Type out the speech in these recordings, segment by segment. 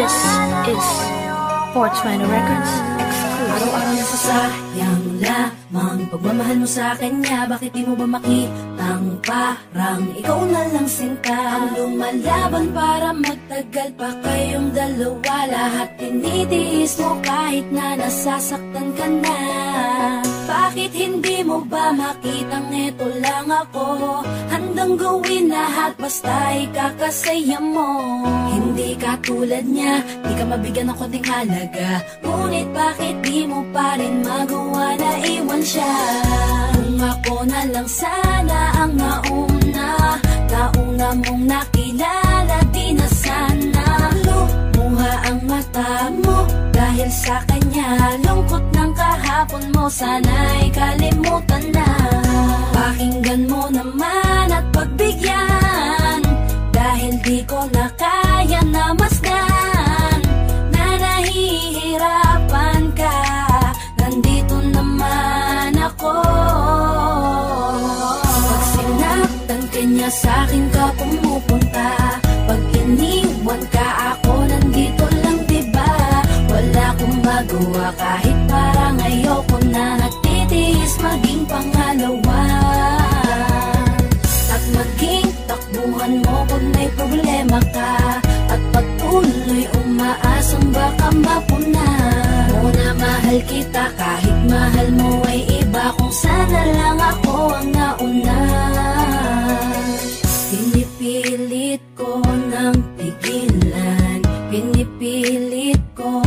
420 Records. Exclusive. Araw-araw na sasayang lamang. Pagmamahal mo sa kanya Bakit di mo ba makitang parang? Ikaw na lang sinta. Ang lumalaban para magtagal pa kayong dalawa. Lahat tinitiis mo kahit na nasasaktan ka na Bakit hindi mo ba makitang eto lang ako? Handang gawin lahat basta ikakasaya mo. Hindi ka tulad niya, di ka mabigyan ng konting halaga. Ngunit bakit di mo pa rin magawa na iwan siya? Kung ako na lang sana ang nauna Nauna mong nakilala, di na sana. Lumuha ang mata mo dahil sa kanya Lungkot ng kahapon mo, sana'y kalimutan na. Pakinggan mo naman at pagbigyan Dahil di ko na kaya na masdan. Na nahihirapan ka Nandito naman ako. Pag sinaktan ka niya kung may problema ka At patuloy umaasang baka mapuna. Muna mahal kita kahit mahal mo ay iba Kung sana lang ako ang nauna. Pinipilit ko ng pigilan Pinipilit ko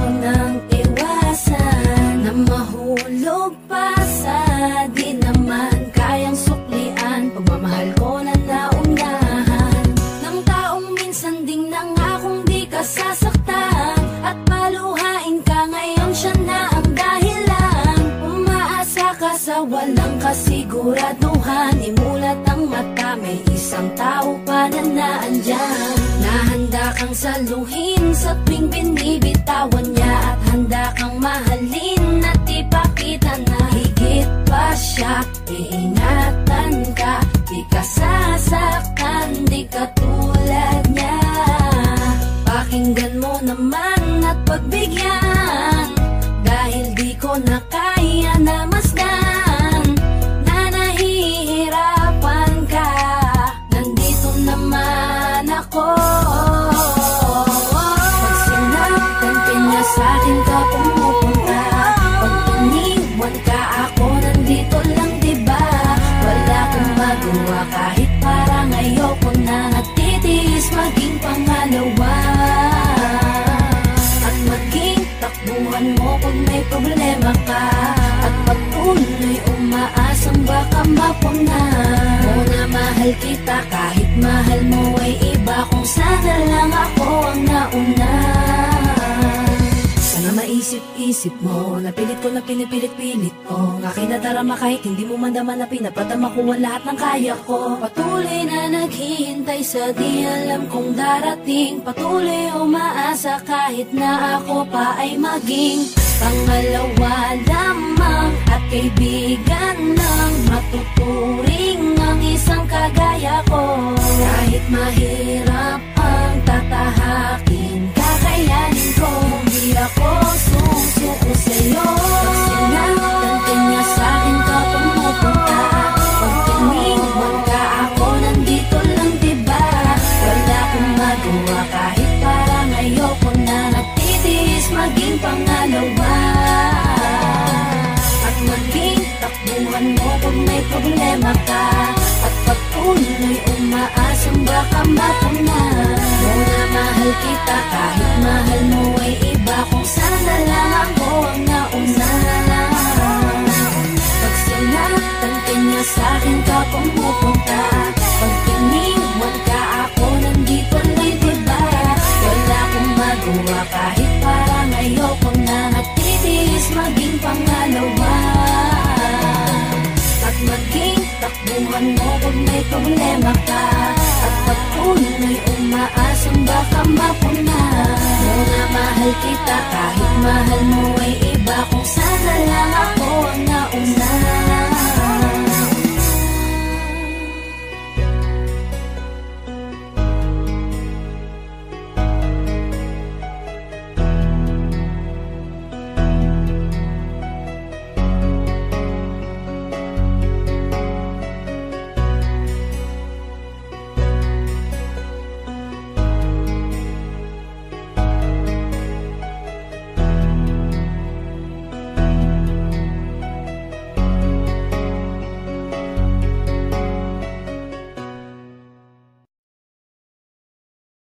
kasiguraduhan Imulat ang mata, may isang tao pa na naandyan. Nahanda kang saluhin sa tuwing binibitawan niya At handa kang mahalin at ipakita na. Higit pa siya Iingatan ka, di ka sasaktan, di ka tulad niya. Pakinggan mo naman at pagbigyan Dahil di ko na kaya problema ka. At patuloy umaasang baka mapuna mahal kita kahit mahal mo ay iba Sana lang ako ang nauna. Sana maisip-isip mo Napilit ko na pinipilit-pilit ko Ang aking nadarama kahit hindi mo man naman na pinapadama ko ang lahat ng kaya ko. Patuloy na naghihintay sa di alam kung darating. Patuloy umaasa kahit na ako pa ay maging Pangalawa lamang at kaibigan ng matuturing ang isang kagaya ko Kahit mahirap ang tatahakin Kakayanin ko Hindi ako susuko sa'yo. Pag sinaktan ka niya sa'kin ka pumupunta Pag iniwan ka nandito lang diba? Wala akong kahit parang ayoko na. Natitiis maging pangalawa. At maging takbuhan mo kung problema ka At patuloy umaasang baka mapuna Muna mahal kita kahit mahal mo ay iba Kung sana lang ako ang nauna Pag sinaktan ka niya sa'kin ka pumupunta Pag iniwan ka ako nandito lang diba? Wala akong magawa kahit parang ayoko na Natitiis maging mo kung may problema ka. At patuloy umaasang baka mapuna